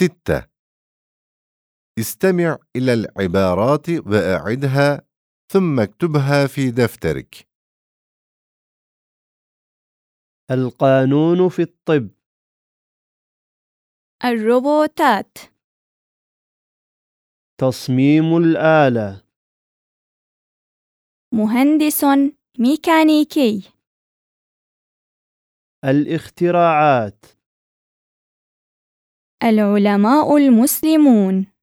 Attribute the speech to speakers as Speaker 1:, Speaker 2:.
Speaker 1: ستة. استمع إلى العبارات وأعدها ثم اكتبها في دفترك.
Speaker 2: القانون في الطب.
Speaker 3: الروبوتات.
Speaker 2: تصميم الآلة.
Speaker 3: مهندس ميكانيكي.
Speaker 2: الاختراعات.
Speaker 3: العلماء المسلمون.